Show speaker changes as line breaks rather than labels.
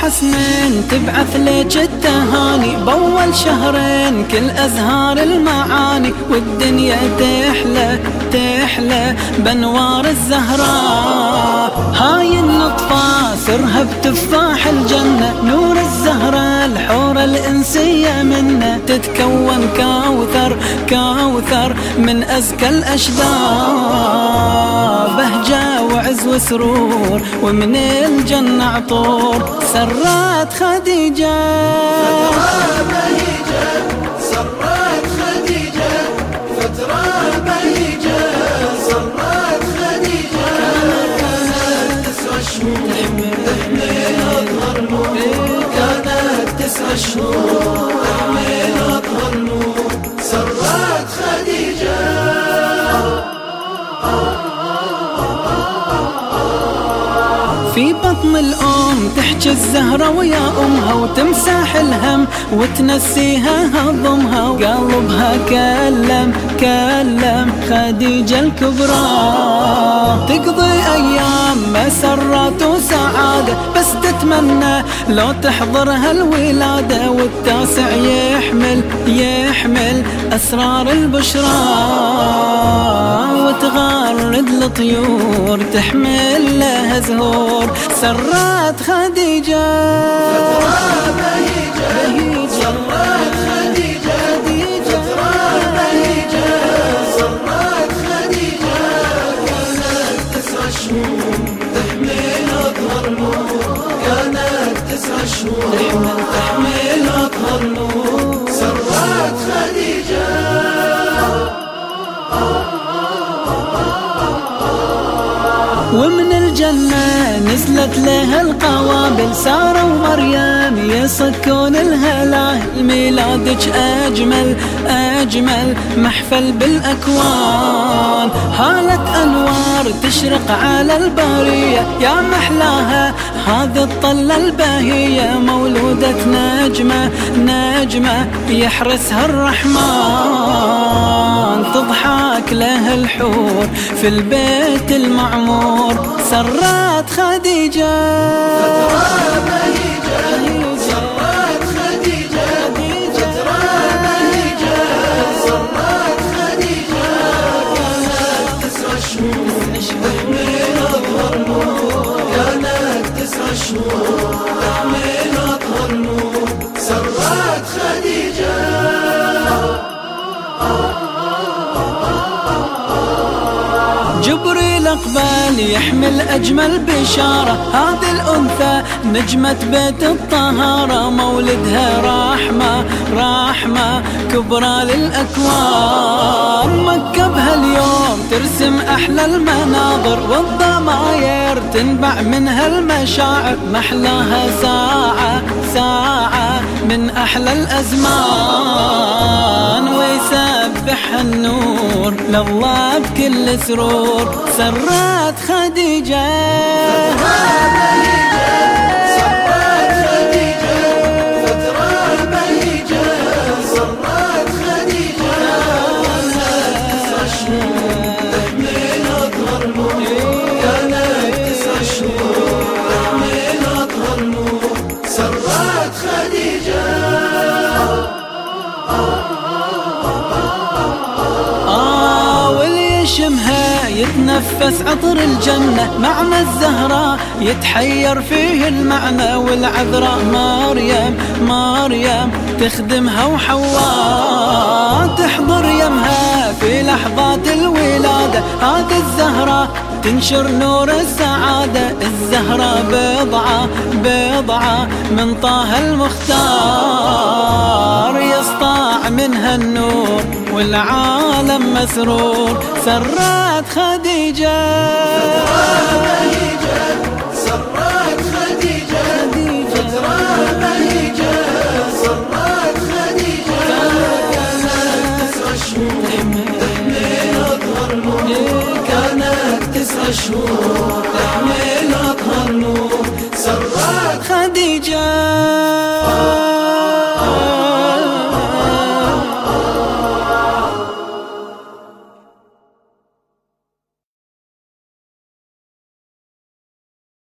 حسنين تبعث لك التهاني بأول شهرين كل أزهار المعاني. والدنيا تحلى تحلى بأنوار الزهراء هاي النطفة سرها بتفاح الجنة نور الزهرة الإنسية منه تتكون كوثر كوثر من أزكى الأشجار بهجة وعز وسرور ومن الجنة عطور. سرات خديجة.
فترة بهيجة خديجة
في بطن الأم تحكي الزهرة ويا أمها وتمسح الهم وتنسيها هضمها وقلبها كلم كلم خديجة الكبرى تقضي أيام مسرات وسعادة بس تتمنى لو تحضرها الولادة والتاسع يحمل يحمل أسرار البشرى. وتغرد الطيور تحمل لها زهور. سرات خديجة.
فترة بهيجة سرات خديجة. خديجة
ومن الجنة نزلت لها القوابل سارة ومريم يصكون الهلاهل ميلادك أجمل أجمل محفل بالأكوان. هالة أنوار تشرق على البرية يا محلاها هذه الطلة البهية مولودة نجمة نجمة يحرسها الرحمن. تضحك له الحور في البيت المعمور سرات خديجة. جبريل اقبل يحمل أجمل بشارة. هذه الأنثى نجمة بيت الطهارة. مولدها رحمه رحمه كبرى للأكوان. مكة بهاليوم ترسم أحلى المناظر والضماير تنبع منها المشاعر محلاها ساعة ساعة من أحلى الأزمان. ويسبح النور لله بكل سرور. سرات خديجة. يتنفس عطر الجنة معنى الزهراء يتحير فيه المعنى والعذراء. مريم مريم تخدمها وحواء تحضر يمها في لحظات الولادة. هذه الزهراء تنشر نور السعادة. الزهرة بضعة بضعة من طه المختار. يسطع منها والعالم مسرور سرات خديجة.
سرات خديجة فترة بهيجة سرات خديجة. كانت تسع شهور تحمل أظهر نور كانت تسع شهور